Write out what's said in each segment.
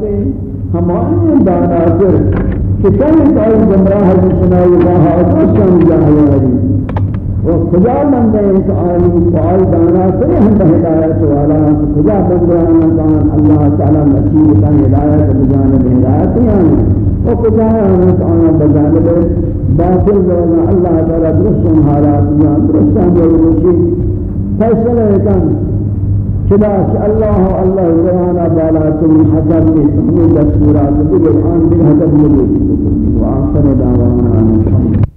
کے ہمارے دانا پر کہ کئی کئی گمراہ ہے جسنا اللہ آسان جاہیاری و خدا بندے ایک عالی فعال دانا پر ہم ہدایت والا خدا بندے آنکان اللہ تعالی نصیب کا ہدایت بجانب ہدایت یعنی و خدا ہے آنکان بجانب باطل دولا اللہ تعالی درست حالات جان درست ہم فیصلہ کن چلاش اللہ اللہ روانا بالا تم حضر میں تمہیں دستورات دیگر آن دیگر حضر میں وآخر دعوانا الحمد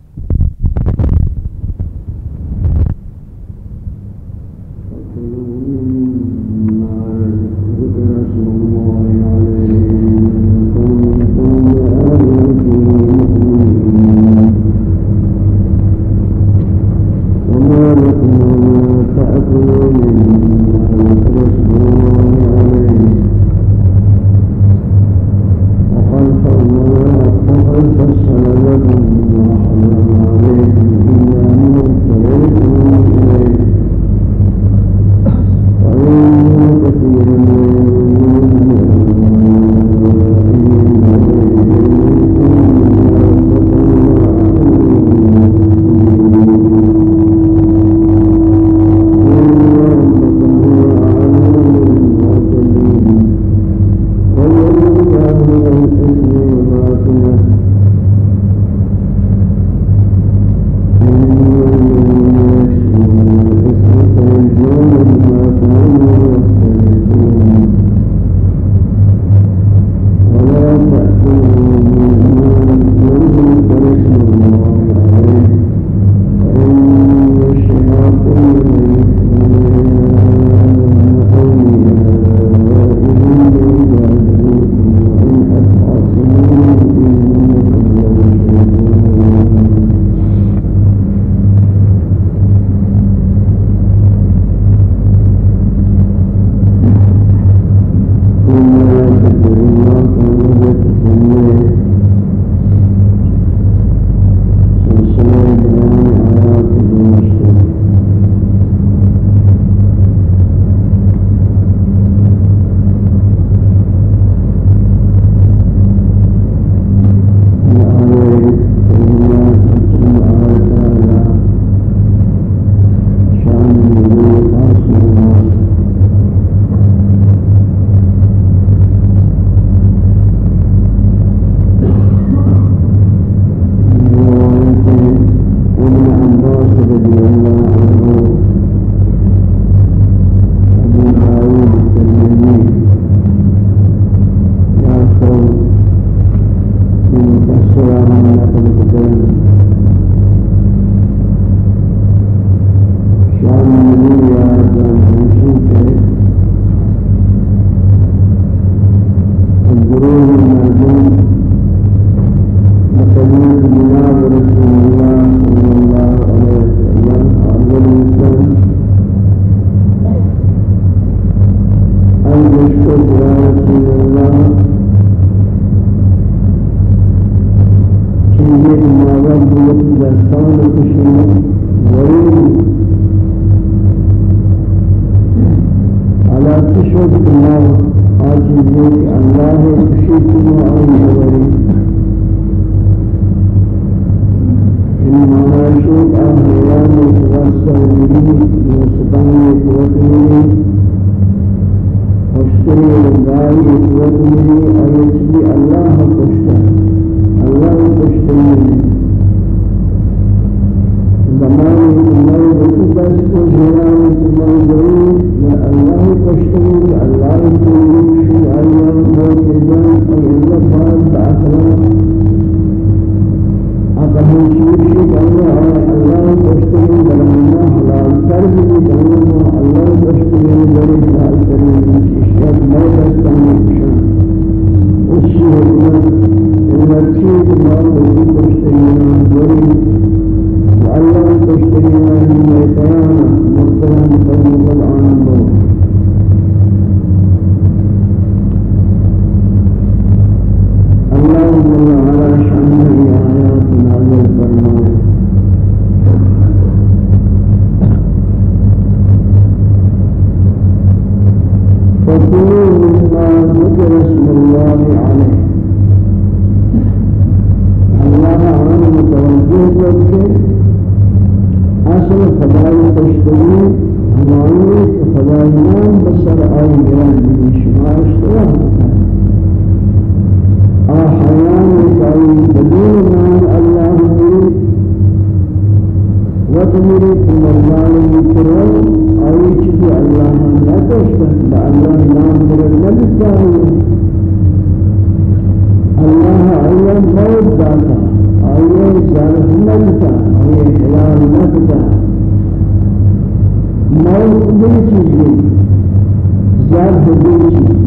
تبدیل چیزی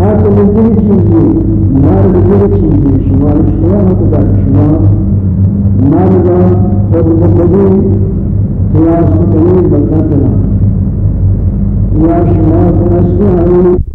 هر تبدیل چیزی مار بدیل چیزی شما شما مقدار شما مار دا خود بخودی خلاص کنید بکاتنا یا شما تنسی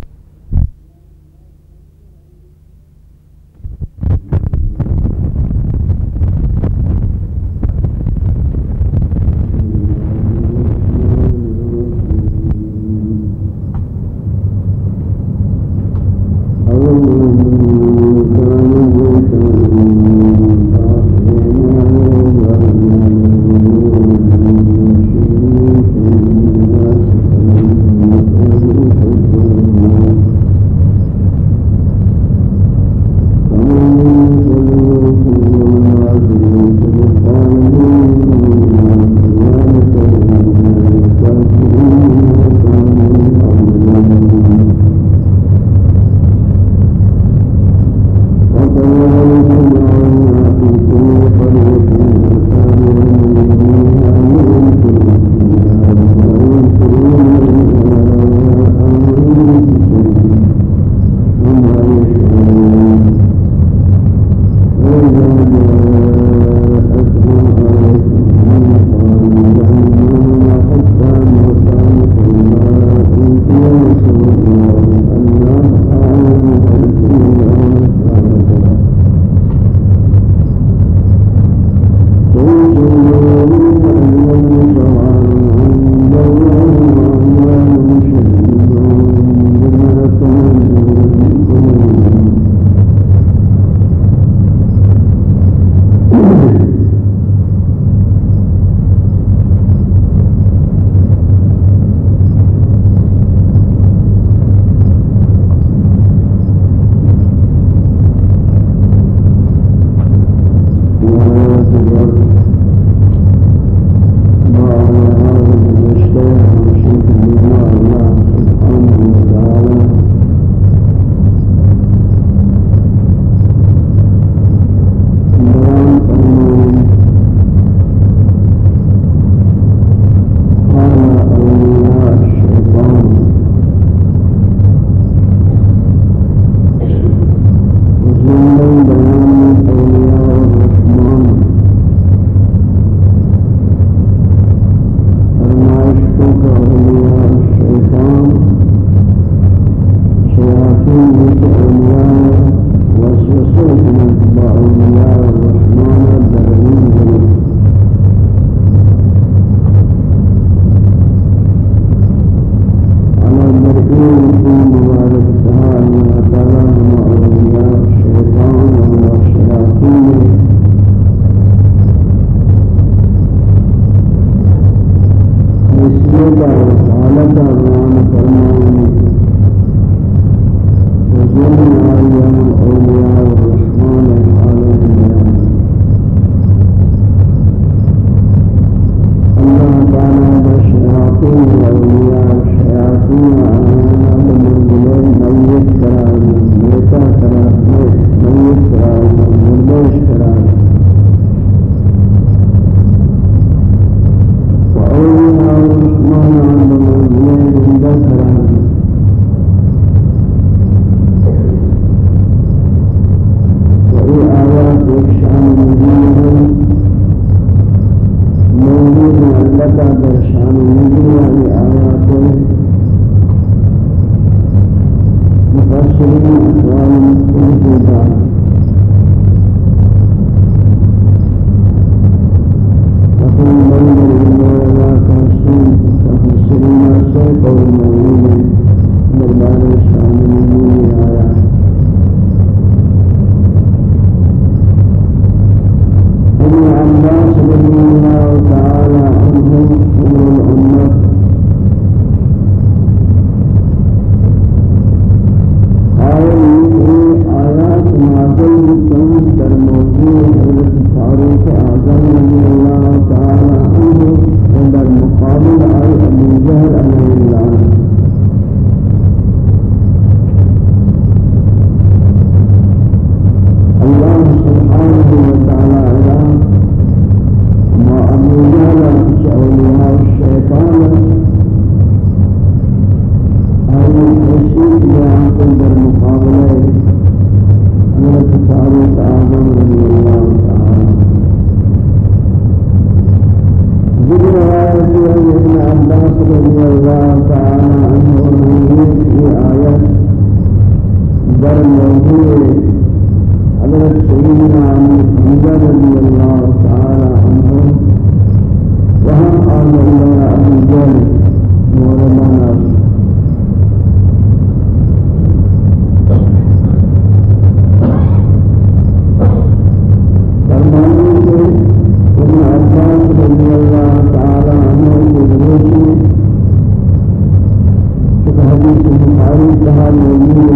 العالمين.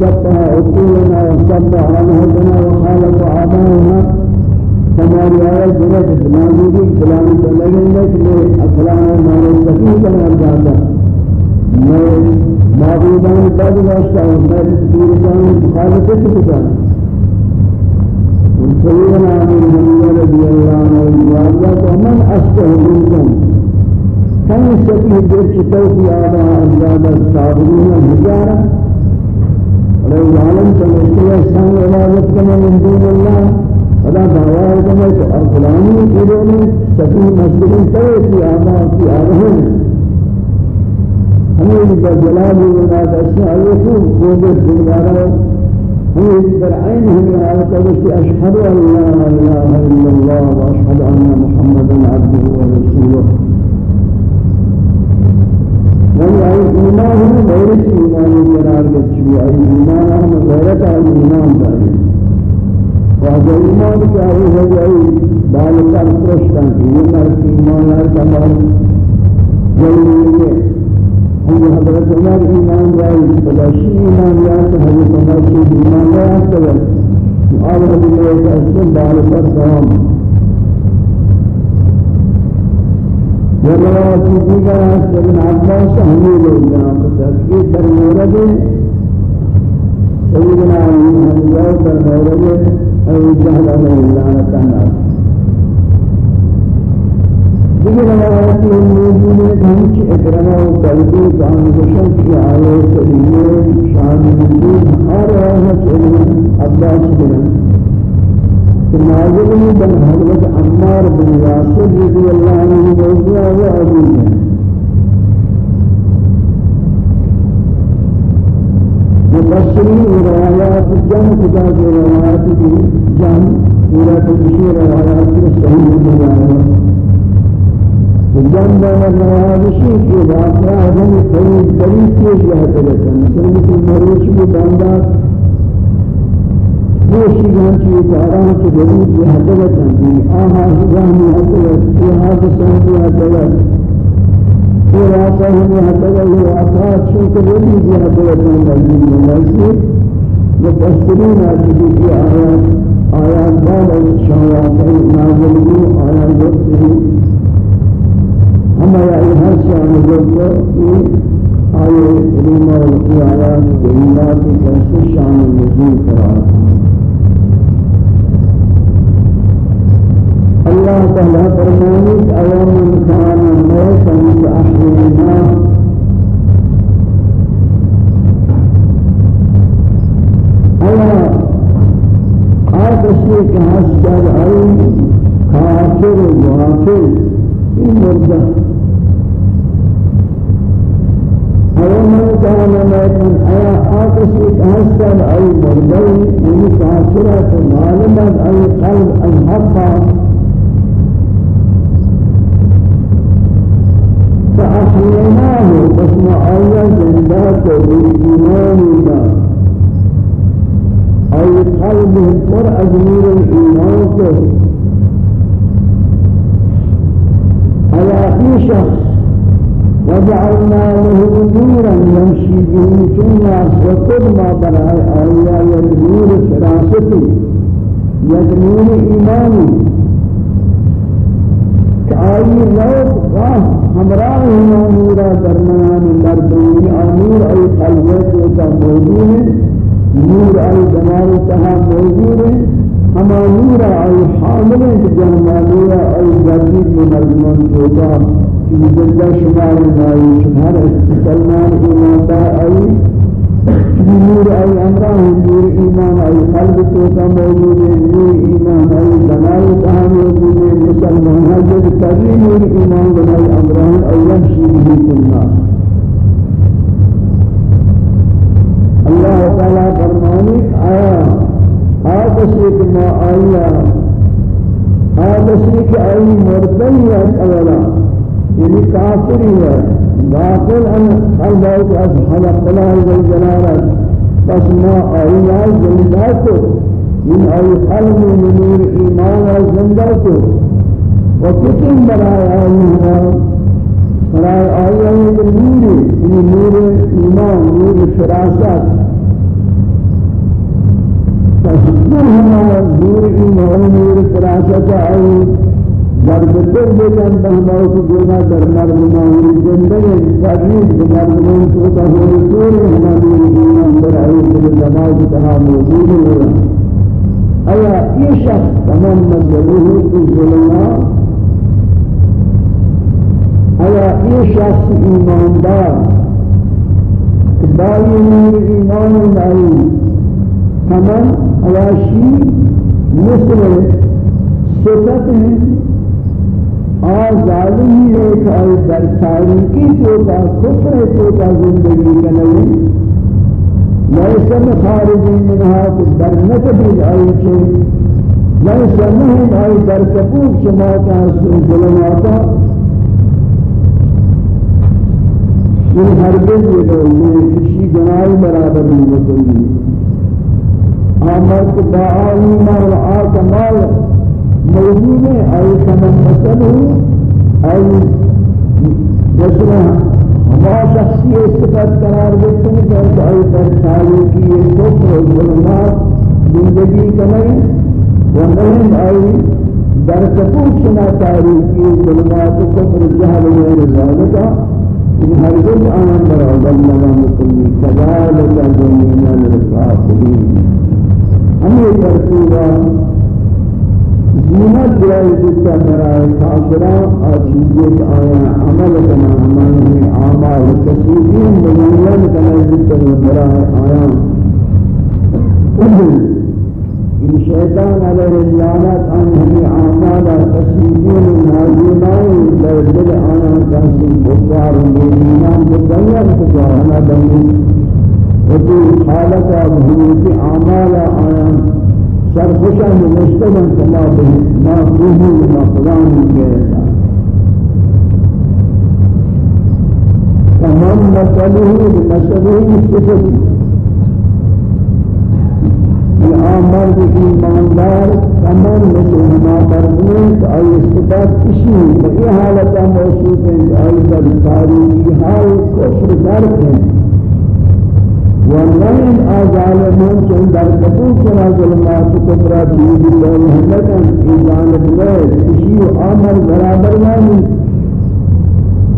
شبه عقولنا وشبه أنهجنا وخالف آبائنا كما آیت جنت بنانی کی کلامی سے لگیں أكلام کہ میں من ہمارے سکی بنا جاتا میں معبودان بد باشتا ہوں میں پیرتان مخالفت کتا سیدنا رضي الله عنه اللہ ومن وآلہ منكم كان اصلہ منکم کم سکی در چطوفی آبا اجلاد صابرین ہزارہ لو ظالمت مشكلة سان عبادت كما من دون الله فلا دعوائك ملك أرقلاني إلوني سفي مسجدين تيتي آباتي آبهن ہمیں ان کا جلال وناد اشیاء یکون قوبت دنگارا ہمیں اس پر عین ہمیں آلتا بشی اشہد أن لا إله إلا الله وأشهد أن محمدا عبده ورسوله. آئی ایمان ہم غیرت ایمانی قرار بچی آئی ایمان ہم غیرت آئی ایمان داری واجہ ایمان کیا ہی ہو جائی بالکل پرشتن کی یہ ایمان ہر کمال جلوی ہے ہم حضرت عمر ایمان داری بلاشی ایمان یاد حضرت عمر کی ایمان یاد کرے آل رب اللہ کا اسم بالکل تمام روایت دیگر ہے ابن عباس ہمیں لوگ جناب تحقیق در مورد سیدنا علی حمزہ در مورد ابو جہل علیہ عنہ موضوع و عظیم ہے مبصرین روایات جمع کتاب روایات کی جمع پورا تشہیر روایات کے صحیح بیان جنب النوابشی کی واقعہ ہم قریب قریب پیش رہتے رہتے ہیں مثلا کہ مروچ کی باندھا کوشی گان کی ادارہ کی ضرورت یہ حضرت ہیں آہا زہمی حضرت یہ حادثہ کی حضرت یہ واقعہ ہمیں حضرت یہ واقعہ چونکہ وہ بھی یہ حضرت ہیں مجید ملائسی مفسرين از دیگه آيات بعض بعد از شواهد نازل می آیات گفتی همه یا این هر شان گفته این آیه کریمه و این آیات دلیلات کسی شان نزول قرار الله تعالی فرمانید ایام امتحان کسی که هست در آی کافر و غافل این مرده آیا من کان میکن آیا آکسی که هست فأحييناه بسم الله بالإيمان الله أي قلب پر أجمير الإيمان أي شخص وجعلنا له نورا يمشي به في الناس وكل ما برأي آية يدنور فراستي يدنور إيماني كأي روح غاه همراه نورا درمان مردوني آمور أي قلبت وكا موجود. نور آئی جمال تہا موجود ہے ہما نور آئی حامل ہے کہ نور آئی ذاتی ممزمان ہوگا کہ جلدہ شمار آئی شمار سلمان ایمانتا آئی۔ نور آئی امرہ نور ایمان آئی قلب توتا موجود ہے نور ایمان آئی جمال تہا موجود ہے مسلمان حجر تبی نور ایمان آئی امرہ ایم شیدی کننا اللہ تعالیٰ نزدیک آیا آدسی که ما آیا آدسی آه، که آیی مردنی است اولا. یعنی کافری ہے داخل آن قلبت از خلق الله والجلالت بس ما آیا زندہ کو. من آی قلب من نور ایمان زندہ کو. و کتن برای آیا برای آیا نور نور ایمان نور شراست تشبه وزير إيمان ورسراسة عيد در بدر بدن بهما في جنا در مرنا ورجندل فقير بدر من سوطة ورسول هما بيرجينا در عيد بالجماعة تها موجود ولا أيا أي شخص تمام مزلوه في الظلمات أيا أي شخص إيمان دار باين إيمان معين تمام عیاشی مثل صفت اور ظالمی ہے کہ در تاریکی تو کا کفر تو کا زندگی کنوی لیسا مخارجی منها در نکبید آئی چھے لیسا مہم آئی در کپوک شماتا حسن ظلماتا۔ یہ ہرگز یہ لوگ کسی گناہی برابر نہیں آمد بعالم رعاك مال موجود أي كما مثله أي نشرها ما شخصي استفاد قرار دیتے ہیں کہ آئی پر خالی کی یہ کفر و ظلمات زندگی کمئی و مہم آئی در سپوچ شنا تاریخی ظلمات و کفر جہل و غیر ذالکہ ان ہرگز آمن برا ظلمنا مکلی کذالک ظلمنا للقافلین یہ کرتی ہے زینت جائے جتا برائے کافران اور چیزیں آیا عمل کنا ہمارے میں آمال کسیدین ملین کنا جتا برائے آیا ان شیطان علیہ اللعنت ان ہمیں آمال کسیدین نازمائی در دل آنا کسی بکار میرینام بکار بکار ہمیں بنی وفي حالة بهوت أعمال آيان سرخوشا مستمن كما ما فيه ما فلان كيرتا تمام مسأله بمسأله صفت. الآمر بإيماندار تمام مثل ما مرمين أي صفات كشي بأي حالة موصوف أي در تاريخي حال كفر درك والله أظالمون كن دركتون كنا ظلمات كبرى بيد الله مهمتا إذان الله تشيء آمر برابر ماني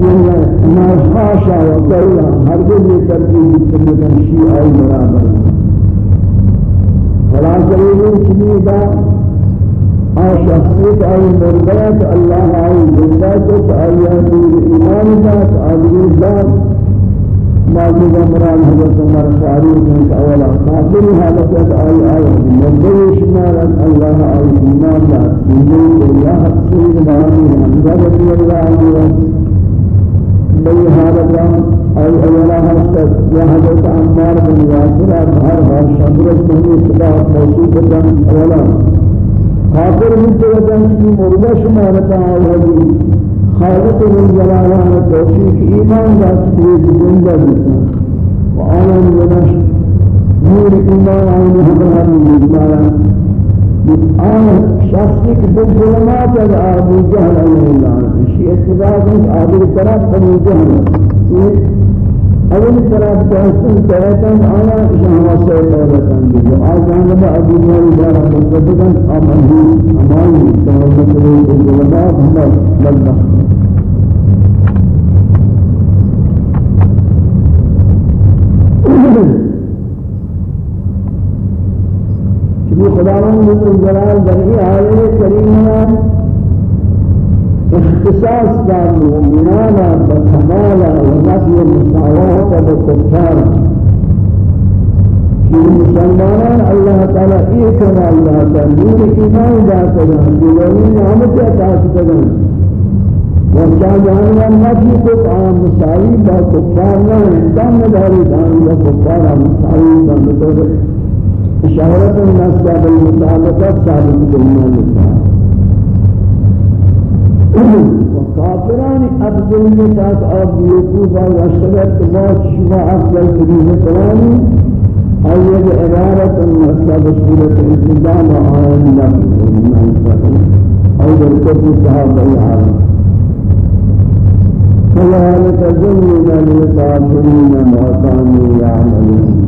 والله ما خاشا وقلا هرگز ترتیب کنن شیء برابر فلا تقولوا كذبا شخصیت آئی أي اللہ آئی أي کچھ أي آئی ایمان دات آئی ذات ماجد مراد حضرت عمر فاروق من اولا قابل حالت اي اي من شمال الله اي ايمان لا من الله سيد مهدي حمزه رضي الله عنه بي حالت اي اولا حسد يا حضرت عمار بن ياسر اظهر شمرت من صدا موصوف دم اولا. قابل من توجه في مرده شمالتها وهذه خالق من جلالان توفيق إيمان ذات سيد جندا بيتا وعالم جنش نور إيمان عينه بهذه المجمعة آن شخصی که به ظلمات از آبی جهل ایلان شی اتفاق نیست آبی طرف بنی جهل. اول طرف دستن تهتن آیا شما سر تهتن دیگه آجان به آبی جهل دارا بسته کن آمدی آمدی. تهتن به ظلمات هم بدبخت. یہ خداوند جلال درہی آئے کریمہ اختصاص دار مومنانا بکمالا ونفی مساواة بکفارا کہ مسلمانان اللہ تعالی ایک ہے اللہ تعالی نور ایمان داتا ہے دیوانی نعمت عطا کرتا وشاہ جانیا نفی کو کام مساوی با کفار نہ انسان مداری جانیا کفار مساوی با مدار اشارت النسا بالمطالقات ثابت کرنا لکھا وکافران افضل نتاک آب یکوبا وشتگت بات شما افضل کریم کرانی اید عبارت النسا بسورت الانتظام آئین نفی کرنا لکھا اید الکفر صحابہ العالم كذلك زين للكافرين ما كانوا يعملون.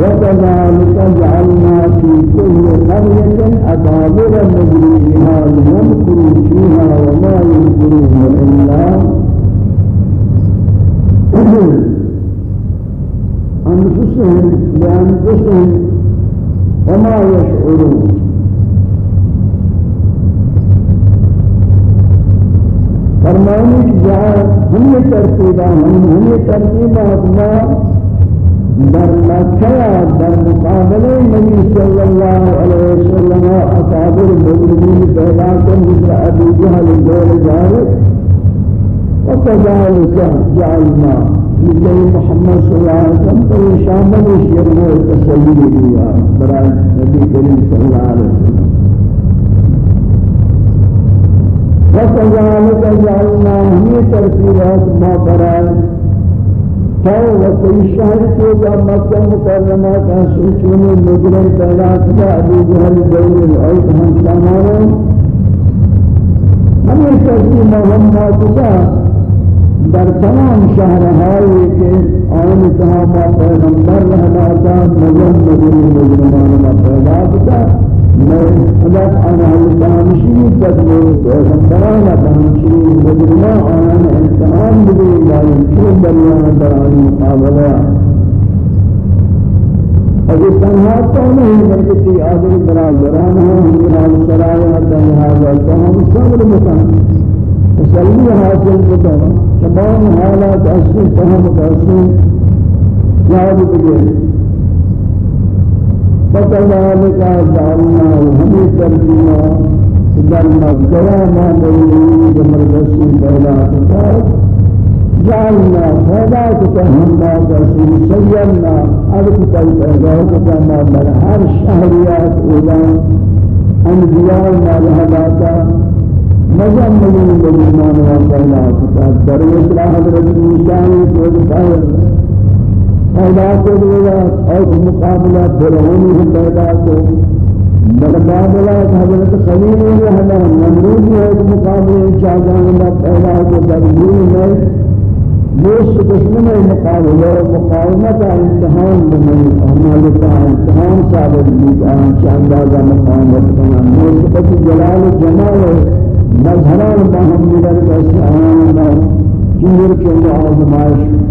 وكذلك جعلنا في كل قرية أكابر مجرمها ليمكروا فيها وما يمكرون إلا. أنفسهم بأنفسهم وما يشعرون. فرمانی کہ جہاں ہم نے ترتیبہ ہم نے ترتیبہ اپنا در مکہ در مقابلے نبی صلی اللہ علیہ وسلم اکابر مجرمین پیدا کر مثل ابو جہل دور جارد وكذلك جعلنا لكي محمد صلى الله عليه وسلم فيشامل الشرع والتسليم برای نبی کریم صلی اللہ علیہ وسلم۔ وكذلك جعلناه ترتيبات ما فرائض فهو وفي الشهر توقع مكة مكرمة كسوشون المجرم ثلاثة أبو جهل دور العيد هم سامارون ہم یہ کرتی محمد کا در تمام شہرہائی کے آن صحابہ پیغمبر رہنا تھا مجرم مجرم مجرمان پیدا تھا مدد أنا الدامشي تدمر وسبحان الدامشي مدرما أنا الإنسان بدي لا يمكن بلنا دراني مقابلة اگر تنہا تو نہیں بلکہ تی آدم برا زران ہوں ہمارا سرایا تنہا تو ہم صبر مکان تسلی حاصل کو تمام حالات اصل تمام اصل یاد کیجئے فكذلك جعلنا هم ترجمة لما جوانا مريد مربسي بلا تفاق جعلنا فلا تتهمنا تسير سيرنا ألف تلتهداك كما من هر شهريات أولا أنبياءنا لهداك. مزمنين بالإيمان وقالات درس الله حضرت موسى وقالت پیدا کو دیا اور مقابلہ فرعون سے پیدا کو مقابلہ حضرت خلیل نے ہمیں نمرود ہے مقابلے چاہیے نہ پیدا کو درمیان میں دوست دشمن مقابلہ اور مقاومت امتحان میں اعمال کا امتحان ثابت بھی آن چاندازہ مقاومت کرنا نور جلال جمال مظہر محمد رسول اللہ چندر کے معاذ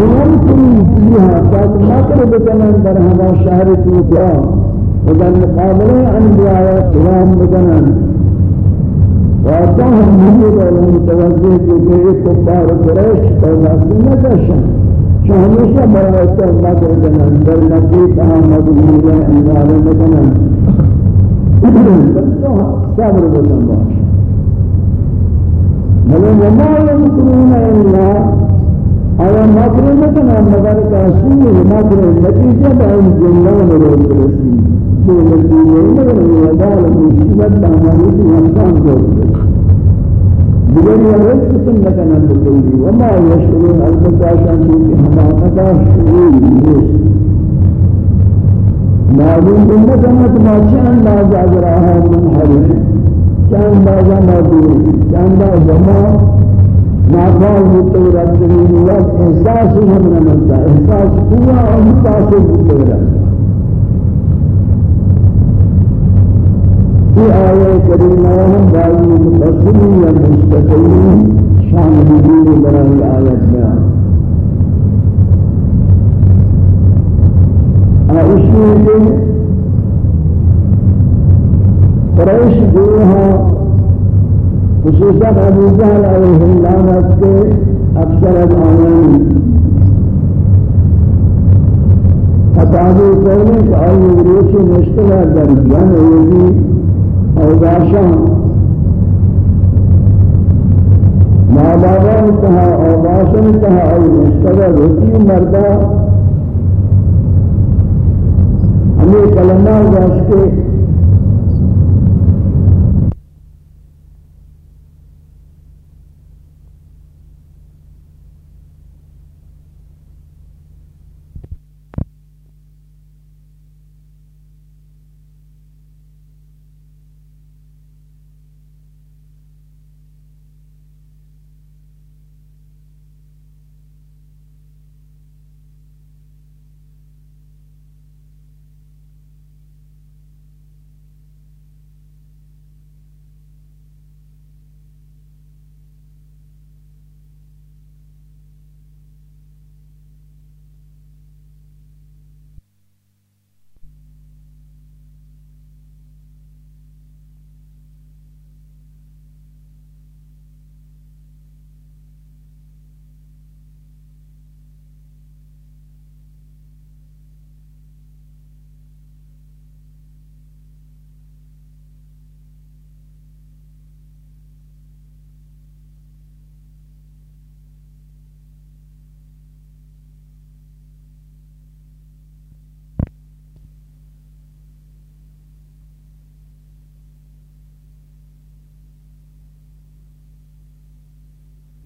يمكن فيها قد مطلب كمان در هذا شهر الدنيا وذا مقابلة أنبياء كلام بدنان وأعطاهم مهود المتوجه جزئي كفار قريش فالناسي نجاشا شهمشا برأيته مطلب بدنان در نقيقها مدهولة إنوال بدنان صبر بدن باش بل وما يمكنون إلا آیا مکر نکنم مگر کاسور مکر نتیجه به این جنگان رو برسی که نتیجه مگر وادار مصیبت دامنی انسان رو دیگر یه رشت کن نکنم بکنی و ما یشون البته آشان که حماقت آشوری نیست. معلوم کن نکنم ما چه انداز از راه من حریم چه انداز ما دوری چه انداز ما ناقال متورد دلیل وقت إحساس ہم نمتا إحساس پورا اور متاثر في آية كريمة هم بعض المفسرين المستقيمين شان بدين براء الآية بيان عائشة قريش جوها خصوصا أبو جهل عليه السلام کے اکثر از آنان خطابی کرنے کہ آئی روچ مشتبہ در جان ہوگی اور داشاں ماداران تہا اور باشاں تہا آئی مشتبہ ہوتی مردہ ہمیں کلمہ واسطے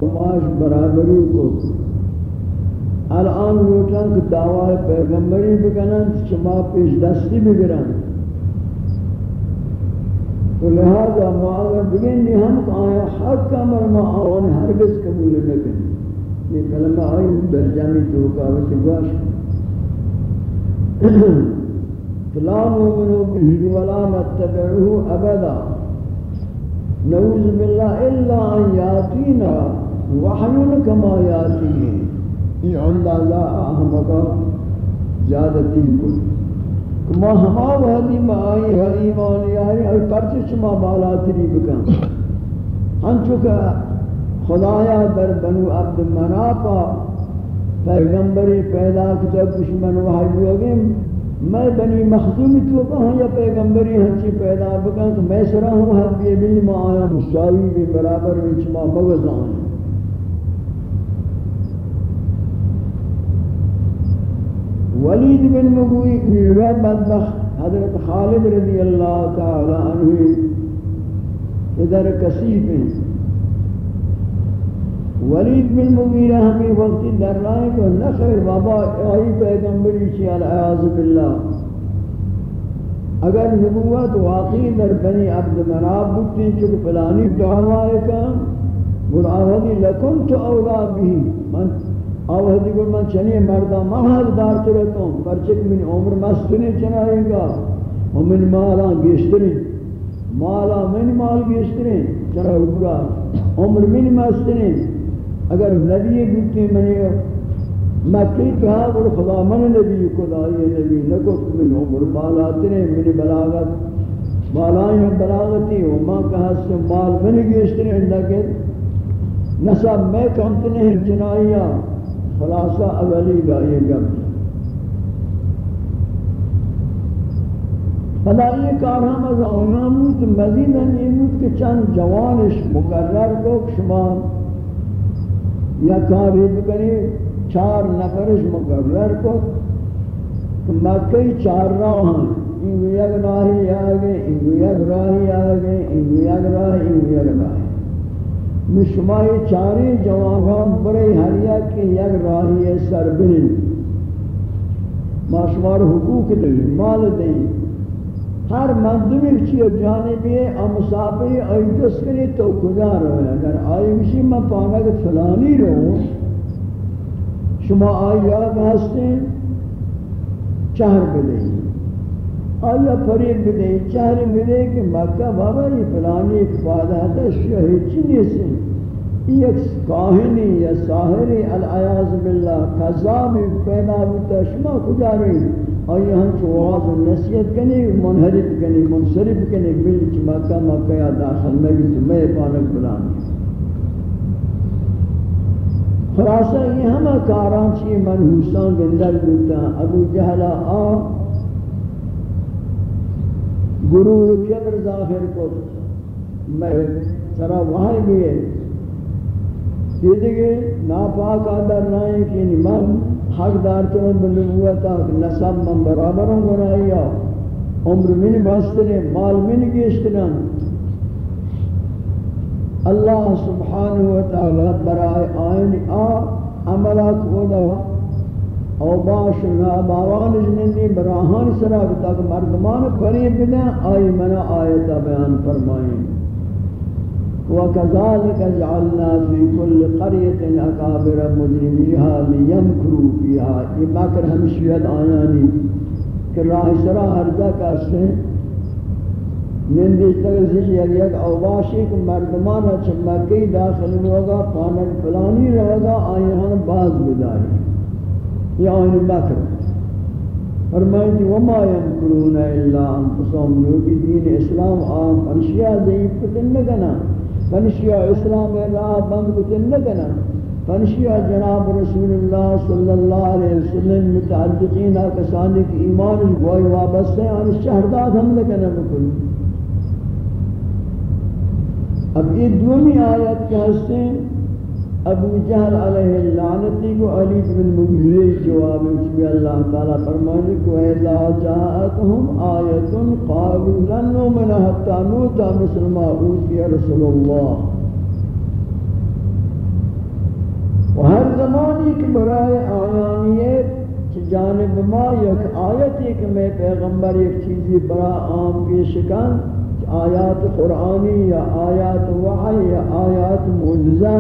تماش برابری کو الان روتن که دعوی پیغمبری بکنند شما پیش دستی بگیرند. تو لہذا معاگر بگنی ہم آیا حق کا مرما آن ہرگز قبول نکنی یہ کلمہ آئی برجامی توقع وچگواش لا نؤمنوا به ولا نتبعه أبدا. نعوذ باللہ إلا أن یاتینا. وحی کما یاتی یہ اندازہ احمقہ زیادتی کو۔ ما ہما وحدی ما آئی ہے ایمان یاری اور پرچے شما بالا تری بکن۔ ہم چکا خدایا در بنو عبد منافا پیغمبری پیدا کتا دشمن وحی ہوگیم میں بنی مخزومی تو کہاں یا پیغمبری ہنچی پیدا بکن تو میں سرا ہوں حد بھی بلی ما آیا مساوی بھی برابر بھی چما مغز آئیں ولید بن مغوی نیوہ بدبخ حضرت خالد رضی اللہ تعالی عنہ ادھر کسیف ہیں۔ ولید بن مغیرہ ہمیں وقتی در رائے کو نخیر بابا آئی پیغمبری چی العیاض باللہ۔ اگر نبوت واقعی در بنی عبد مناب بکتی چکو فلانی دعوائے کا مرآوہدی لکن تو اولا بھی من آوہدی کو من چنی مردہ محل دار چرتا ہوں پرچک من عمر مستنی چنائیں گا ومن مالا گیشتری مالا من مال گیشتری چرا عمر من مستنی اگر نبی بوتی منی مکی کہا کہ خدا من نبی خدای نبی نکو من عمر بالا تنے من بلاغت بالائی میں بلاغتی و ماں کہا سے مال من گیشتنے اندہ کہ نصب میں کمتنے جنائیہ خلاصہ اولی گا یہ گم فلا یہ کار ہم از آناموت مزیدن یہ موت کہ چند جوانش مقرر کو شما یا کاری بکنی، چار نفرش مقرر کو کہ مکہی چار راہ ہیں۔ انگو یک راہی آگے انگو یک راہی آگے انگو یک راہی انگو یک راہی۔ نشمائی چاری جوانان برے ہریا کی یک راہی سر بنی۔ ما شمار حقوق دیں، مال دیں۔ ہر مردمی چیز جانبی ہے، ام مسافری آئی دست تو کجا رہے اگر آئی مشی میں پانا کہ فلانی رہو شما آئی یاد ہستے چہر بدئی آیا فریب بدئی چہر بدئی کہ مکہ بابا یہ فلانی افادہ ہے شہید چنی سے ایک کاہنی یا ساہری العیاض باللہ قذابی پیدا ہوتا شما کجا رہی؟ آئی ہم چو آواز نصیت کنی، منحرف کنی، منصرف کنی، بلی چی مکہ مکہ یا داخل میں بھی تو میں پانک بلانی خلاصہ یہ ہمیں کاران چی منحوسان گندر بودتا ابو جہلہ آ گرور کبر ظاہر کو میں سرا وہاں گئے یہ دیکھے ناپاک آدر نائیں کہ نمان حق دار تو بنبوتا نسب من برابروں گنایا عمر من بستنے مال من گیشتنا اللہ سبحانہ وتعالی برائے آئین آ عملات خدا او باش نا باوان جننی براہان سرا تک مردمان قریب دیں آئی منا آیتا بیان فرمائیں۔ وكذلك جعلنا في كل قرية أكابر مجرميها ليمكروا فيها۔ مكر همشيت آياني کہ راہ سرا ہرجا کاستے نندی تغزیش یک یک اوباشی کہ مردمان چمکی داخل ہوگا، پانک فلانی رہے گا آئیہاں باز بداری یہ آئین مکر. فرمائنی وما يمكرون الا انفسهم. لوگی دین اسلام آم انشیاء ضعیف کتن نگنا. فنشیا اسلام راہ بند بکن نکنا فنشیا جناب رسول اللہ صلی اللہ علیہ وسلم متعلقین کسانی کی ایمان گوئی وابست ہیں اور شہرداد ہم نکنا بکن. اب یہ دومی آیت کے حصے ابو جہل علیہ اللعنتی کو علی بن مغیرے جواب اس اللہ تعالیٰ فرمانے کو اذا جاءتهم آیت قالوا لن نؤمن حتى نؤتى مثل ما اوتی رسول اللہ۔ و ہر زمانی کہ برائے آیانیت جانب ما یک آیت، ایک میں پیغمبر ایک چیزی برا عام پیشکن آیات قرآنی یا آیات وحی یا آیات معجزہ۔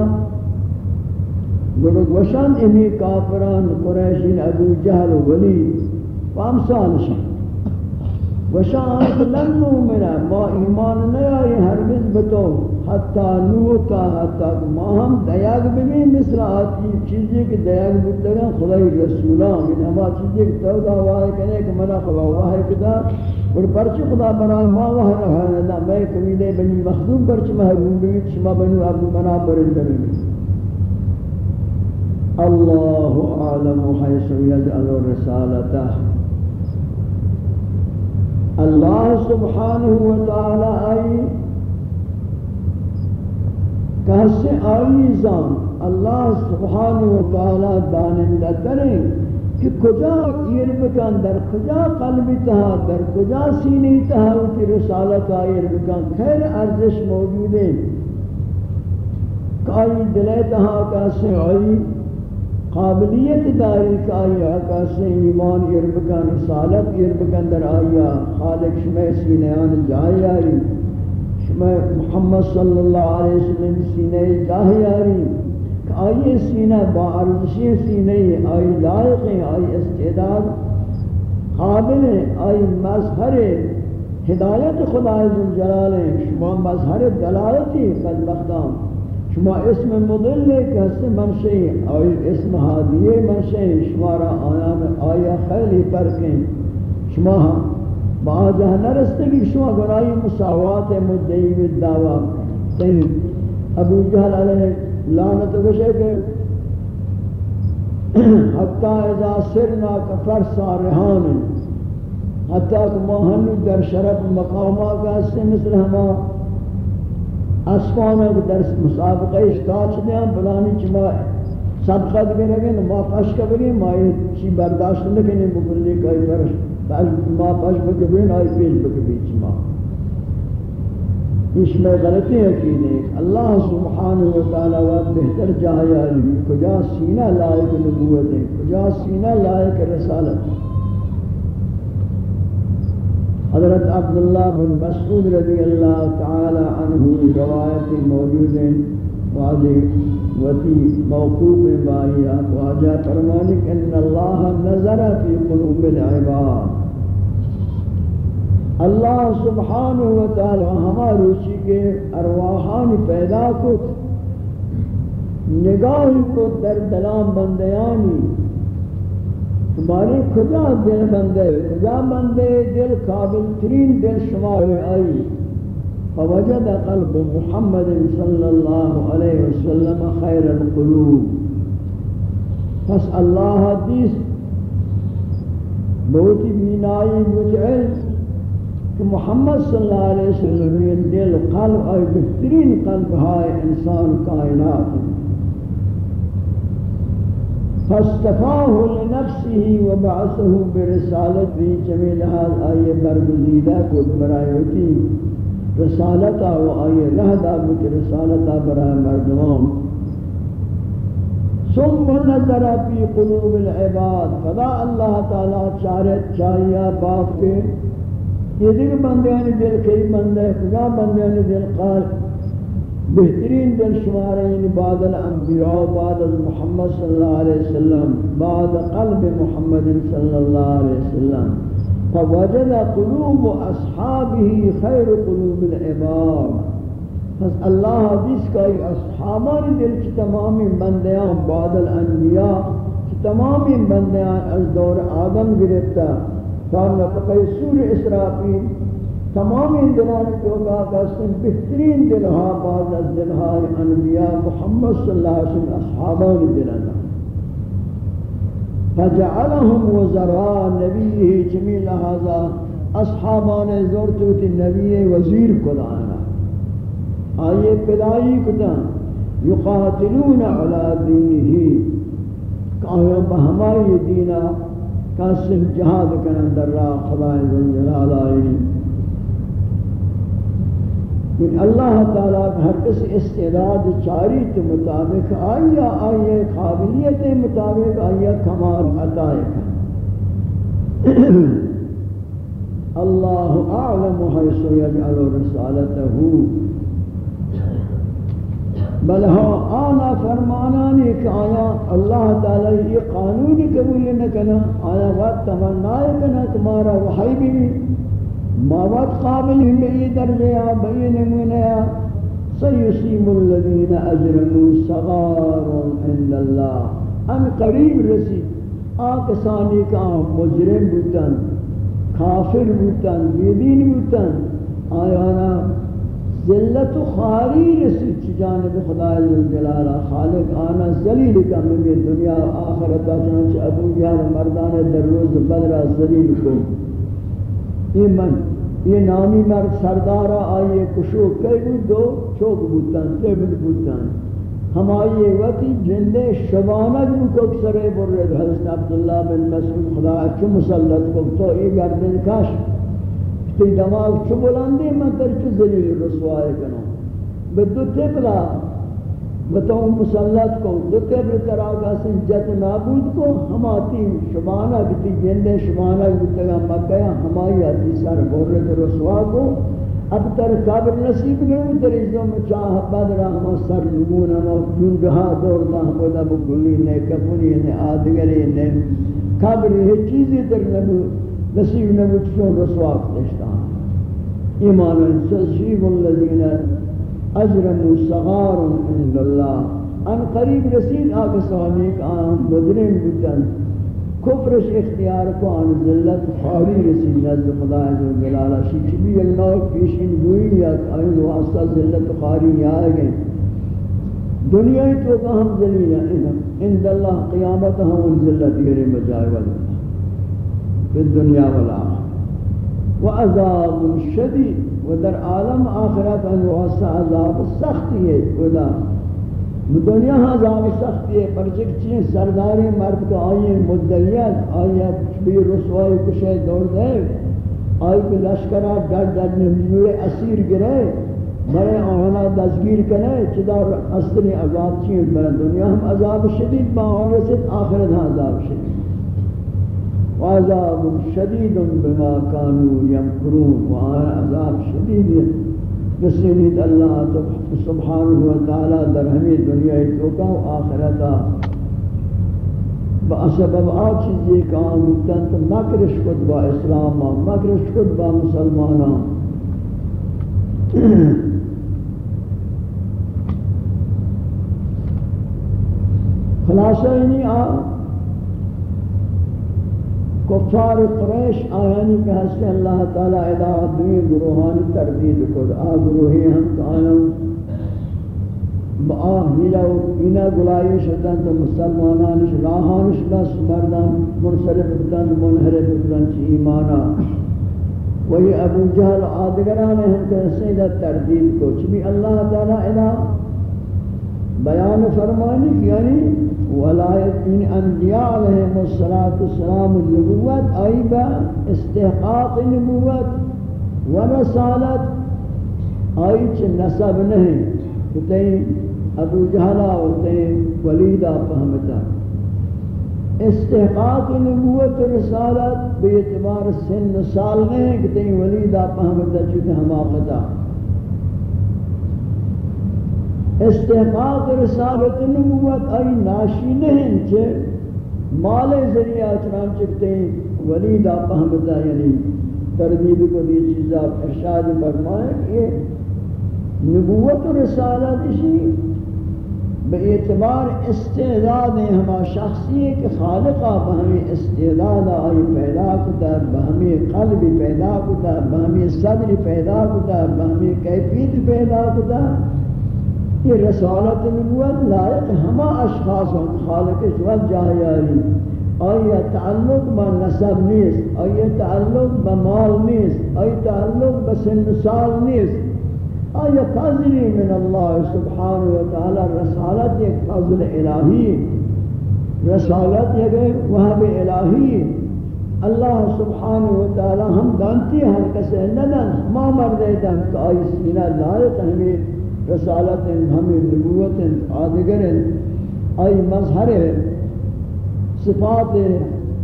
گلو گوشان امی کافران قریشین ابو جہل و ولید و امثالشان گوشان لن نومنا ما ایمان نیاری ہرگز بتو، حتی نوتا، حتی ما ہم دیاغ بھی مثل آتی چیزیں کہ دیاغ بتگا خدای رسولان من ہما چیزیں کہ تو دا واحد کنے کہ منا خدا واحد کدا اور پرچ خدا بنا ما واحد رہا نا میں کمیلے بنی مخدوم پرچ محروم بھی شما بنو عبد منا برندہ بھی اللہ عالم حیث یجعل رسالته اللہ سبحانہ وتعالی آئی کہسے آئی زان اللہ سبحانہ وتعالی دانندہ کریں کہ کجا ایر بکن در کجا قلبی تہا در کجا سینی تہا کی رسالت آئیر بکن خیر ارزش موجود ہے کہ آئی دلے تہا کہسے آئی قابلیت داری کا آیا کسی ایمان اربکن رسالت اربکن در آیا. خالق شمع سینیان جاہی آری. شمع محمد صلی اللہ علیہ وسلم سینے جاہی آری. کہ آئی سینہ با عرضشی سینے آئی لائق ہیں آئی استعداد قابل ہیں آئی مظہر ہدایت خدا عزالجلال ہیں شما مظہر دلالتی قد بختام شما اسم مضل کہ اس منشئی اور اسم ہادیے منشئی شمارا آیا میں آیا خیلی فرقیں شما با جہاں نرستگی، شما گناہی مساوات مدعی بالدعوہ صحیح ابو جہل علیہ لعنت وشے کہ حتی اذا سرنا کفر سارحان حتی کہ موہنو در شرف مقامہ کا اس مثل ہمارا اسفان کو درس مسابقہ اشتاچ دیا بلانی چما صدقہ دے رہے ما پاش کا ما چی برداشت نہ کرنے بکلی کوئی فرش بعد ما پاش بکبین آئی پیش بکبی چما اس میں غلطی ہے کہ اللہ سبحانہ و تعالی و بہتر جاہی علی کجا سینہ لائق نبوت ہے، کجا سینہ لائق رسالت ہے۔ حضرت عبداللہ بن مسعود رضی اللہ تعالی عنہ روایت موجود ہیں۔ واضح وتی موقوف بایا واجہ فرمانے کہ ان اللہ نظر فی قلوب العباد۔ اللہ سبحانہ و تعالی ہمارا روچی کے ارواحان پیدا کو نگاہ کو در دلام بندیانی۔ تمہاری کجا دل بندے؟ کجا بندے دل قابل ترین دل شما آئی؟ فوجد قلب محمد صلی اللہ علیہ وسلم خیر القلوب. پس اللہ حدیث بہت بینائی مجعل کہ محمد صلی اللہ علیہ وسلم دل قلب آئی، بہترین قلب ہے انسان کائنات فاستفاه لنفسه وبعثه برسالت بھی جمیل حال آئیے برگزیدہ کو برایوتی رسالتا و آئیے رہدا بک رسالتا برای مردمان ثم نظر فی قلوب العباد۔ فدا اللہ تعالی چارت چاہیا باپ کے۔ یہ دیکھ بندے دل کئی بندے کجا بندے دل قال بہترین دل شمار یعنی بعد الانبیاء، بعد محمد صلی اللہ علیہ وسلم، بعد قلب محمد صلی اللہ علیہ وسلم. فوجد قلوب اصحابه خیر قلوب العباد. پس اللہ حدیث کا اصحابان دل کی تمامی بندیان بعد الانبیاء کی تمامی بندیان از دور آدم گرفتا. فارنا فقی سور اسرافی تمام دلان کو کا قسم بہترین دلہا بعض از دلہا انبیاء محمد صلی اللہ علیہ وسلم اصحابان دلنا. فجعلهم وزراء نبیه جمیل هذا اصحابان زورتوت نبی وزیر کلانا. آئیے پدائی کتا یقاتلون علی دینه. کہ بہمائی دینا قسم جہاد کنن در راہ خدای ذوالجلال آئین کہ اللہ تعالیٰ ہر کس استعداد چاری کے مطابق آیا آئیے قابلیت مطابق آیا کمال عطا اللہ اعلم حیث یجعل رسالته بل ہاں آنا فرمانانی کہ آیا اللہ تعالی یہ قانونی قبول نہ کنا آیا وقت تمنائے کنا تمہارا وحی بھی مواد قابل ہی بئی درجے آ بئی نمونے آ الذين اجرموا صغار عند الله ان قریب رسید. آکسانی کا مجرم بودن، کافر بودن، بیدین بودن. آیانا ذلت و خاری رسید چی جانب خدا جلالہ خالق آنا ذلیل کا میں دنیا آخرتا چنانچہ ابو جہر مردان در روز بدرہ ذلیل کو یہ من، یہ نامی مرد سردارا آئیے کشو کئی بود دو؟ چوک بودتن تیبل بودتن ہم آئیے وقتی جندے شبانک بود کو کسرے برد حضرت عبداللہ بن مسعود، خدا اچھو مسلط کو تو یہ گردن کش۔ تی دماغ چو بلندی من تر چو ذلیل رسوائے کنو۔ بدو تیبلا بتاؤں مسلط کو دو قبر تراغا سن جت نابود کو ہماتی شمانہ کتی جندے شمانہ کتی مکہ ہمائی آتی سر بورت رسوا کو۔ اب تر قابر نصیب نہیں تر ازوں میں چاہ بدرہ ہما سر نمون ہما جنگہا دور دا ہم دا بکلی نے کپنی نے آدگری نے قابر یہ چیزی در نبو، نصیب نبو، چون رسوا کتشتا ایمان سجیب الذین اجرم صغار عند الله ان قریب رسید آگے سوامی کہ آن مجرم بودن۔ کفرش اختیار کو آن ذلت خاری رسید۔ نزد خدا عزو جلالہ شیچ بھی ایک نوع پیشین گوئی یا آئین واسطہ ذلت خاری آئے۔ گئے دنیا ہی تو کہ ہم ذلیل ہیں۔ اند اللہ قیامت ہم ان ذلت گرے مجائے والا في الدنيا والآخرة وعذاب شديد و در عالم آخرت ان واسطہ عذاب سختی ہے خدا دنیا عذاب سختی ہے پرچک چیز سرداری مرد کا آئیے مدلیت آئیے بھی رسوائی کشے دوڑ دے آئی کو لشکرہ ڈر ڈر نمجور اسیر گرے مرے آنا دزگیر کنے چدا اصلی عذاب چیز برا دنیا ہم عذاب شدید، با آرست آخرت عذاب شدید. وعذاب شدید بما كانوا يمكرون وعذاب عذاب شدید نسید اللہ سبحانہ وتعالی در ہمیں دنیا توکا و آخرتا. با سبب آ چیزی تو مکرش کد با اسلام مکرش کد با مسلمانا خلاصہ نہیں آ کفار قریش آیانی کہ حسن اللہ تعالی ادا دنیا گروہانی تردید کد آ گروہی ہم کانم با ہیلا و اینا گلائی شدن تو مسلمانانش، راہانش بس مردان، منصرف بودن، منحرف بودن چی ایمانا. وہی ابو جہل آدگران ہم کہ سیدہ تردید کو چبی اللہ تعالی ادا بیان فرمانی کہ یعنی ولایت ان انبیاء علیہ السلام النبوت آئی با استحقاق نبوت و رسالت. آئی چھ نصب نہیں کتیں ابو جہلہ ہوتیں ولیدہ فہمتا. استحقاق نبوت و رسالت بے اعتبار سن سال نہیں کتیں ولیدہ فہمتا چکہ حماقتہ استحقاق رسالت نبوت ای ناشی نہیں چھے، مال ذریعہ چنان چکتے ہیں، ولید یعنی آپ احمدہ یعنی تردید کو دی چیزا ارشاد فرمائے کہ نبوت و رسالت اسی بے اعتبار استعداد ہیں، ہما شخصی ہے کہ خالقہ بہمی استعداد آئی پیدا کتا، بہمی قلب پیدا کتا، بہمی صدر پیدا کتا، بہمی کیفیت پیدا کتا۔ یہ رسالت نبوت لائق ہما اشخاص ہیں خالق شوال جاہیاری۔ آیا تعلق با نسب نیست آیا تعلق با مال نیست آیا تعلق با سن سال نیست۔ آیا فضلی من اللہ سبحانہ وتعالی رسالت ایک فضل الہی۔ رسالت ایک وحب الہی۔ اللہ سبحانہ وتعالی ہم دانتی ہیں کسے ندن ما مردے دن کہ آئی سینہ لائق ہمیں رسالت ہیں ہمیں نبوت ہیں آدگر آئی مظہر صفات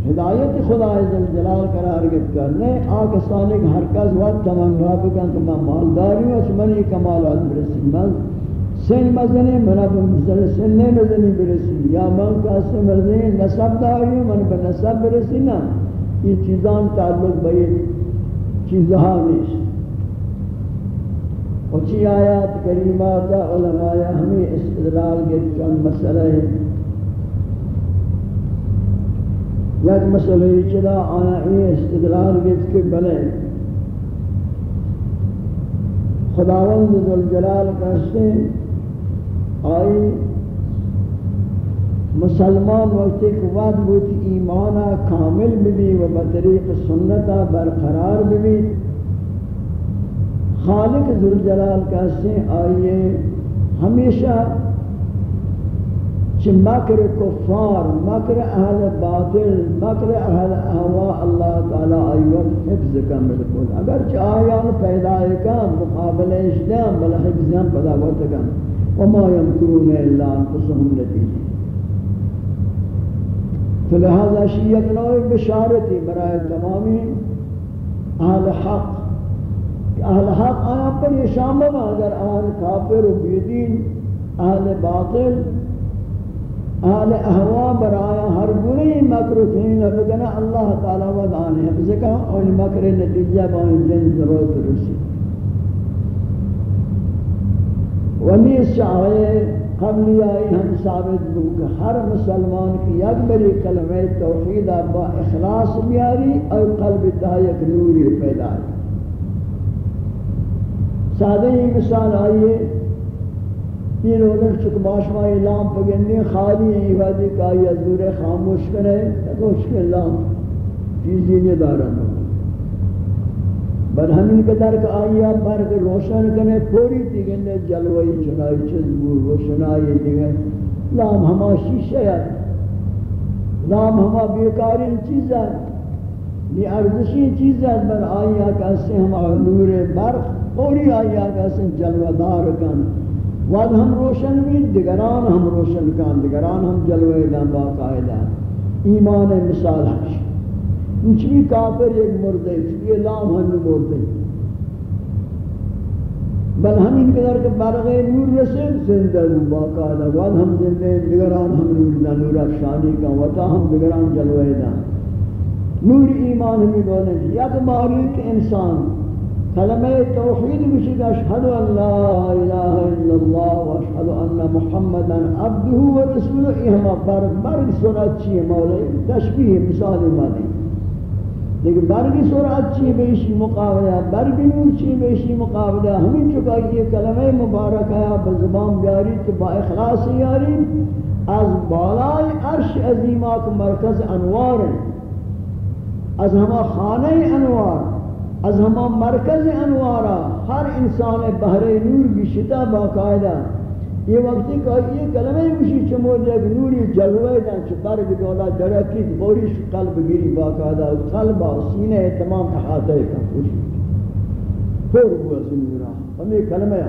ہدایت خدا عزل جلال قرار گفت کرنے آکھ سالک ہر کس وقت تمنگا بکن کہ میں مالداری ہوں اس منی کمال علم برسی۔ من سن مزنی، من اب سن مزنی برسی۔ یا من کسی مزنی نصب داری ہوں من بنصب برسی نا۔ یہ چیزان تعلق بئی چیزہا نیست۔ اچھی آیات کریمات علماء ہمیں استدلال کے چند مسئلہ ہے یک مسئلہ چلا آیا، یہ استدلال کے کہ بلے۔ خداوند ذوالجلال کہتے ہیں آئی، مسلمان وقت ایک وقت بود ایمانا کامل بھی و بطریق سنتا برقرار بھی خالق ذوالجلال کہتے ہیں آئیے، ہمیشہ چھ مکر کفار، مکر اہل باطل، مکر اہل احواء اللہ تعالی آئیوت حفظ کا ملکل اگر چھ پیدا کا مقابل اشدام بلا حفظان پیدا کا وما يمكرون الا انفسهم نتیجہ۔ تو لہذا شیعت نوع بشارتی برای تمامی اہل حق اہل حق آیا پر یہ شامل اگر اہل کافر و بیدین اہل باطل اہل احوا برای ہر گنی مکر تین بگنا اللہ تعالی و دانے حفظ کا اور مکر نتیجہ باہن جن ضرورت رسی۔ ولی شاہے قبلی آئی ہم ثابت دوں کہ ہر مسلمان کی یک بری کلمہ توحید با اخلاص بیاری اور قلب تا یک نوری پیدا ہے۔ سادہ ہی مثال آئیے یہ روزن چک باشما اعلام پگندی خالی ہے وادی کا یہ حضور خاموش کرے۔ تو کے اعلام چیزی نہیں دارن بل ہمیں قدر کہ آئیا برگ روشن کنے پوری تیگنے جلوئی چنائی چیز، بور روشنائی دیگے لام ہما شیشہ ہے۔ لام ہما بیکاری چیز ہے۔ یہ ارزشی چیز ہے، بل آئیا کیسے ہما نور برق پوری آئیا کیسے جلوہ دار کن۔ واد ہم روشن بھی، دگران ہم روشن کن۔ دگران ہم جلوہ دن باقاعدہ ایمان مثال ہے کچھ بھی کافر ایک مردے یہ لام ہم مردے بل ہم ان قدر کے برغے نور رسل زندہ باقاعدہ وال ہم زندہ دگران ہم نور دا نور افشانی کا وطا ہم دگران جلوے دا نور ایمان ہمیں بولنے یک باریک انسان۔ کلمہ توحید بشید اشہد ان لا الہ الا اللہ و اشہد ان محمدا عبدہ و رسولہ اہما برگ برگ سنت چیئے مولا تشبیح مثال مانے۔ لیکن برگی سرعت چی بیشی مقابلہ برگی نور چی بیشی مقابلہ، ہمیں چکا یہ کلمہ مبارک ہے بزبان بیاری تو با اخلاص یاری، از بالای عرش عظیمات مرکز انوار از ہما خانہ انوار۔ از ہما مرکز انوارا، ہر انسان بہر نور کی شتا باقاعدہ۔ یہ وقتی کہ یہ کلمہ مشی چمو جگ نوری جلوے دن چھ برگ دولا درکی بوریش قلب گیری باقاعدہ، قلب سینہ تمام احاطہ کا پوری پر ہوا سنورا ہمیں کلمہ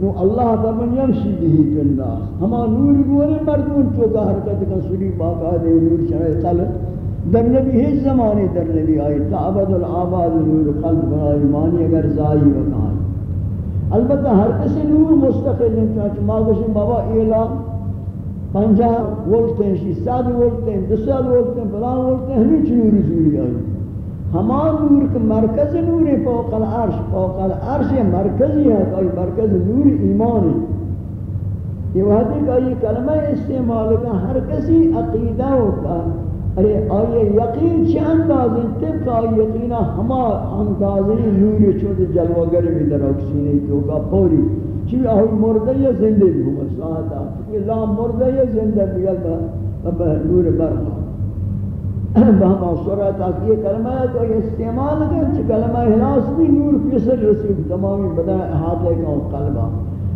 نو اللہ تمن یمشی بہی فی ہما نور گونے مردون تو کا حرکت کا سری باقاعدہ نور شرع قلب۔ در نبی ہیچ زمانے در نبی آئی تعبد العباد نور قلب بنا ایمانی اگر زائی وکان البتہ ہر کسی نور مستقل نہیں چاہتا ماں گوشن بابا ایلا پنجا وولتے ہیں شی ساد وولتے ہیں دسال وولتے ہیں فلان وولتے ہیں ہمیں چنوری زوری آئی۔ ہمان نور کے مرکز نور فوق العرش فوق العرش مرکزی ہے کہ مرکز نور ایمان ہے۔ یہ وحدی کا یہ کلمہ استعمال کا ہر کسی عقیدہ ہوتا ہے ارے آیه یقین چه اندازه؟ طبق آیه یقین همه اندازه نوری چود جلوگر بیدر اکسینه توقع پوری چی آهی مرده یا زنده بیگم ساعتا چونکه لا مرده یا بھی بیگل به نور برخواه با ہم سورت یہ کلمہ ہے تو استعمال کر کلمہ ہلاس بھی نور فیصل رسید تمامی بدن احاطے کا قلبہ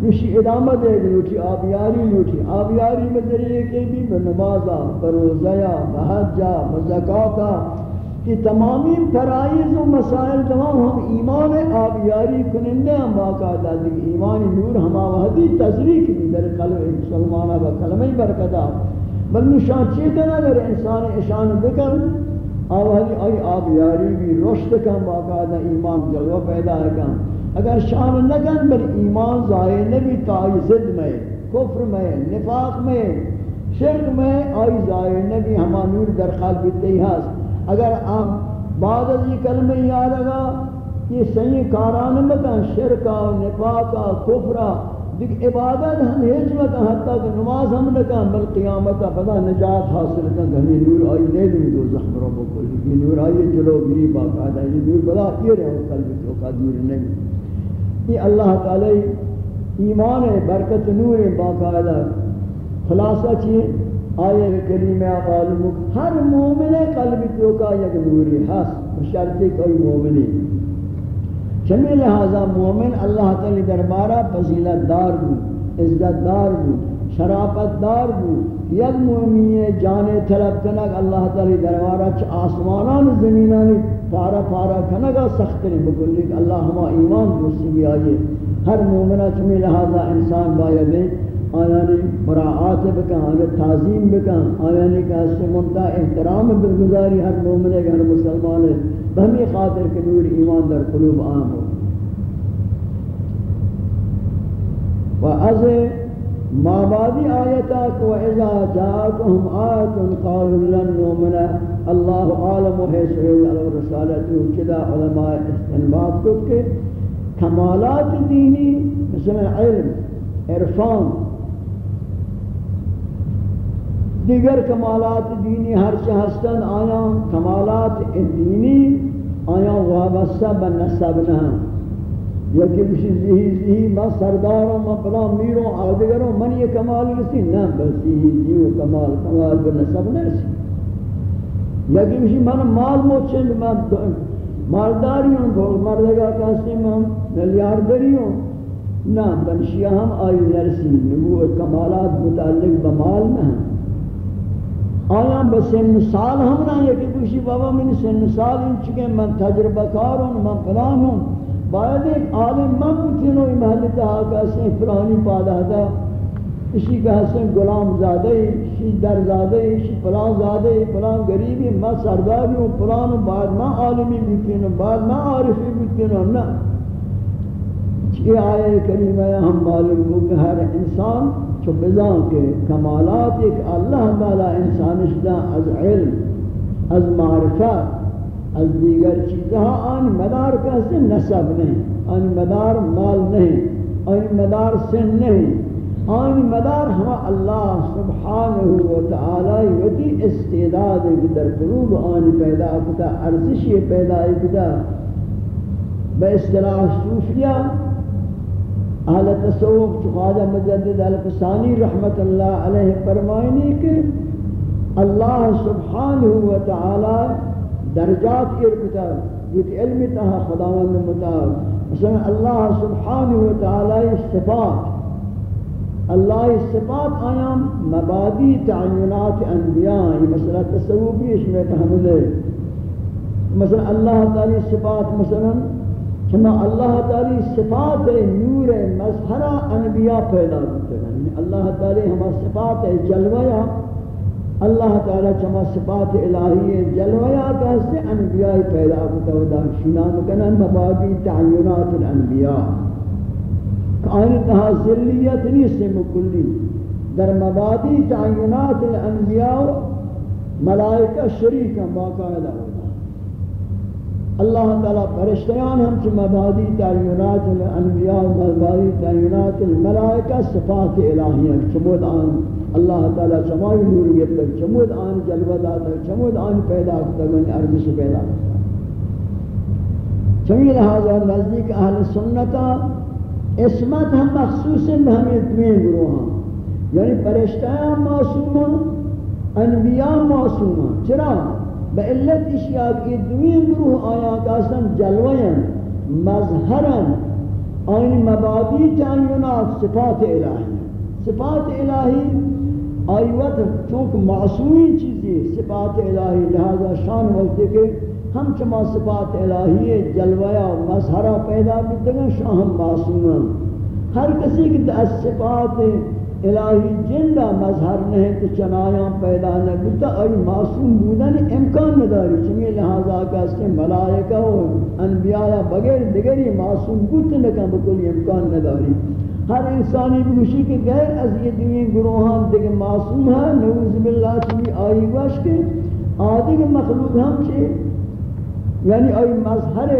نشی ادامہ دے گی آبیاری لوٹی آبیاری میں ذریعے کے بھی بنمازا بروزیا بحجا بزکاتا کہ تمامی فرائض و مسائل تمام ہم ایمان آبیاری کنندے ہم باقاعدہ دیکھ ایمان نور ہما وحدی تذریق بھی در قلب مسلمانہ و کلمہ برکتا بل نشان چیتنا در انسان اشان بکر آوہدی آئی آبیاری بھی رشد کم باقاعدہ ایمان جلوہ پیدا ہے کم اگر شام نگن بر ایمان ظاہر نبی تائی زد میں، کفر میں، نفاق میں، شرک میں، آئی ظاہر نبی ہما نور در قلب تی ہست۔ اگر آم بعد از یہ کلمہ یاد اگا یہ صحیح کاران مکن، شرکا، نفاقا، کفرا، دیکھ عبادت ہم ہیچ مکن، حتی کہ نماز ہم نکن، بل قیامتا پدا نجات حاصل کن ہمیں نور آئی لے دیں دو زخم رو بکل، یہ نور آئی، جلو گری، باقاعدہ، یہ نور بلا، یہ رہے قلب تو کا دور نہیں یہ اللہ تعالی ایمان برکت نور باقاعدہ خلاصہ چیئے آئے کریمہ معلوم ہر مومن قلب تو کا یک نوری حس شرط کوئی مومنی چمی لہذا مومن اللہ تعالی دربارہ فضیلت دار بود عزت دار بود شرافت دار بو یک مومن جان طلب کنگ اللہ تعالی دربارہ چ آسمانان زمینان پارا پارا کنگ سخت نہیں بکلی اللہ ہما ایمان دوسری بھی آئیے ہر مومنہ چمی لہذا انسان باید آیانی مراعات بکن، آیانی تعظیم بکن، آیانی کہ اس سے ممتع احترام بالگزاری ہر مومن ہے ہر مسلمان ہے بہمی خاطر کہ نور ایمان در قلوب عام ہو و از مابادی آیتا کو اذا جاءتهم آیت قالوا لن نؤمن. اللہ عالم و حیث رسالت چدا علماء استنباط کو کہ کمالات دینی مثل علم، عرفان، دیگر کمالات دینی ہر چہستن آیا کمالات دینی آیا وابستہ بنسب نہ یکی بشی زہی زہی ما سرداروں ما پلا میروں آدگروں من یہ کمال رسی نہ بس زہی زہی کمال کمال بنسب نہ رسی یکی بشی من مال موچند من مالداری ہوں مردگا کہتے ہیں ملیاردری ہوں نہ بنشیہ ہم آئی نرسی نبوت کمالات متعلق بمال نہ ہیں آیا بسن سال ہم نہ یہ کہ دوشی بابا من سن سال ان چکے من تجربہ کار ہوں من فلان ہوں باید ایک عالم من بکنو ای محلتا آقا سے فلانی پادا دا، اسی کا حسن غلام زادہ اسی در زادہ اسی فلان زادہ فلان غریبی میں سرداری ہوں، فلان بعد میں عالمی بکنو بعد میں عارفی بکنو نا یہ آئے کریمہ ہم معلوم ہو کہ ہر انسان چو بزان کے کمالات ایک اللہ تعالی انسان شدہ از علم، از معرفت۔ از دیگر چیزها آن مدار کیسے نسب نہیں، آن مدار مال نہیں، آن مدار سن نہیں۔ آن مدار ہما اللہ سبحانہ وتعالی وتی استعداد در قلوب آن پیدا کتا ارزشی پیدا کتا۔ بے اصطلاح صوفیہ اہل تصوف خواجہ مجدد الفسانی رحمت اللہ علیہ فرمائنی کہ اللہ سبحانہ و تعالی درجات اربتا یہ علم تہا خداوند متعال مثلا اللہ سبحانہ و تعالی صفات، اللہ صفات آیام مبادی تعینات انبیاء، یہ مسئلہ تصوفی اس میں تحمل ہے مثلا اللہ تعالی صفات، مثلا چما اللہ تعالی صفات نور مظہرہ انبیاء پیدا کرتے ہیں۔ یعنی اللہ تعالی ہما صفات جلویا اللہ تعالی چما صفات الہی جلویا کیسے انبیاء پیدا کرتا ہے شنان کنن مبادی تعینات الانبیاء۔ کائن تہا ذلیت نہیں سے مکلی۔ در مبادی تعینات الانبیاء ملائکہ شریکا باقاعدہ ہوتا۔ اللہ تعالی فرشتیان ہم چھ مبادی تعینات الانبیاء مبادی تعینات الملائکہ صفات الہیہ چمود آن اللہ تعالی چمائی نور گفتا چمود آن جلوہ داتا چمود آن پیدا کرتا گوانی عربی سے پیدا کرتا چمی لہذا نزدیک اہل سنتا اسمت ہم مخصوص ہمیں دویں گروہ ہیں یعنی فرشتیان معصومہ ہاں، انبیاء معصومہ ہاں۔ چرا؟ بعلت اشیاء کی دوین گروہ آیا کاسن جلوین مظہرن آئین مبادی تعینات صفات الہی۔ صفات الہی آئیوت چونکہ معصومی چیزی صفات الہی، لہذا شان وقت کہ ہم چما صفات الہی جلویا مظہرہ پیدا کرتے ہیں شاہم معصومن۔ ہر کسی کی دس صفات الہی جندہ مظہر نہیں، تو چنایاں پیدا نہ بتا ای معصوم بودن امکان نداری چمی لہذا کہ اس کے ملائکہ و انبیاء بغیر دیگری معصوم بود نکن بکل امکان نداری۔ ہر انسانی بگوشی کہ غیر از یہ دنیا گروہان دیکھ معصوم ہے نعوذ باللہ چمی آئی گوش کے آدھے کے مخلوق ہم چھے۔ یعنی آئی مظہر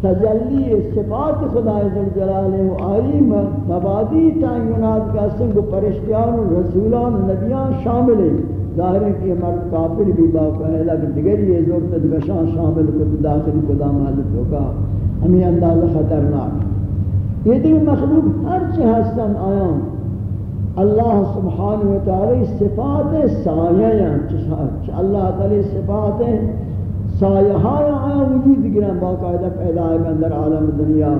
تجلی صفات خدا جلالہ و آئی مبادی تعینات کا سنگ پرشتیان و رسولان و نبیان شامل ہیں۔ ظاہر ہے کہ مرد کافر بھی باقا ہے لیکن دیگر یہ ضرورت دگشان شامل کو داخل کو دام دامالت ہوگا ہمیں اندازہ خطرناک۔ یہ دیگر مخلوق ہر چی ہستن آیان اللہ سبحانہ وتعالی صفات سایہ ہیں اللہ تعالی صفات سایہ آیا وجود گرن باقاعدہ پیدا ہے اندر عالم دنیا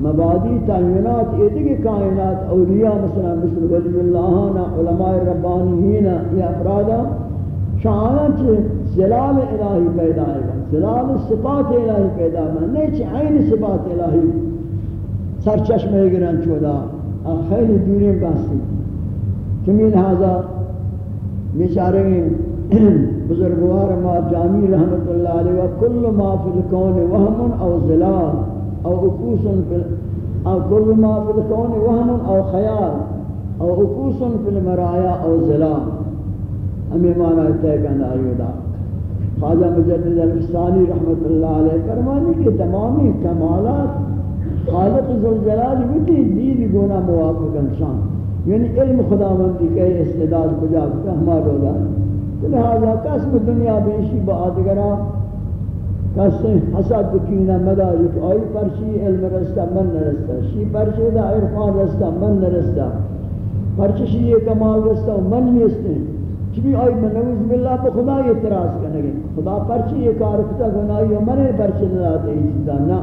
مبادی تعینات ایدی کائنات اولیاء مثلا مثل ولی اللہ علماء ربانیین یا افرادا شاہاں چھے زلال الہی پیدا ہے زلال صفات الہی پیدا ہے نہیں چھے عین صفات الہی سرچشمہ گرن چودا خیلی دوریم باستی چمی لہذا بیچارے بزرگوار ما جامی رحمت اللہ علیہ وکل ما فی الکون وهم او ظلال او اکوس او کل ما فی الکون وهم او خیال او اکوس فی المرایا او ظلال. ہمیں معنی اتحے کہنا آئیودا خواجہ مجدد الفسانی رحمت اللہ علیہ فرمانی کہ تمامی کمالات خالق ذوالجلال بھی دید گونا موافق انسان یعنی علم خداوندی کہ استعداد کجا کہ ہمارا رولا لہذا قسم دنیا بیشی با آدگرا قسم حسد بکینا مدا یک آئی پرچی، علم رستا، من نرستا شی پرچی دا عرفان رستا، من نرستا پرچی شی یہ کمال رستا من نیستے چبی آئی من نوز باللہ پا خدا اعتراض کرنگے خدا پرچی یہ کارکتا گنائی و من پرچی نلاتے ہی چیزا نا.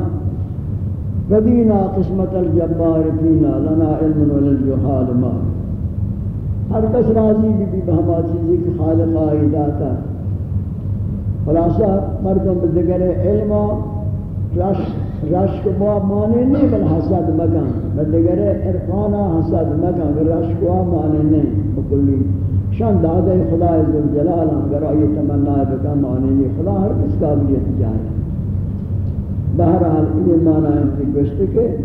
ودینا قسمت الجبار فینا لنا علم وللجحال مار ہر کس راضی بھی بھی بہما چیزی کی خالق آئی داتا خلاصہ مردم بزگر علم رشک با مانے نہیں، بل حسد مکان بزگر ارفانا حسد مکان رشک با مانے نہیں، بکلی۔ شان دادا خدا عزم جلال اگر آئی تمنا بکا مانے نہیں۔ خدا ہر کس قابلیت جائے بہرحال یہ معنی ہے کہ گوشت کے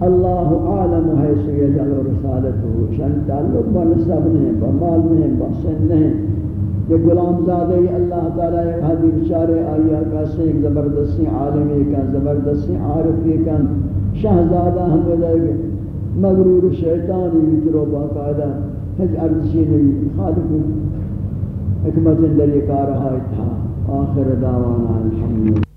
اللہ عالم ہے حیث یجعل رسالته شان تعلق با نسب نہیں، با مال نہیں، با سن نہیں۔ یہ غلام زادہ اللہ تعالی ایک حدیث بچارے آیا کا سے ایک زبردستی عالمی کا زبردستی عارفی کا شہزادہ ہم لے مغرور شیطانی ویترو باقاعدہ۔ ہج ارزشی نہیں خالق حکمت در یہ کار تھا۔ آخر دعوانا الحمد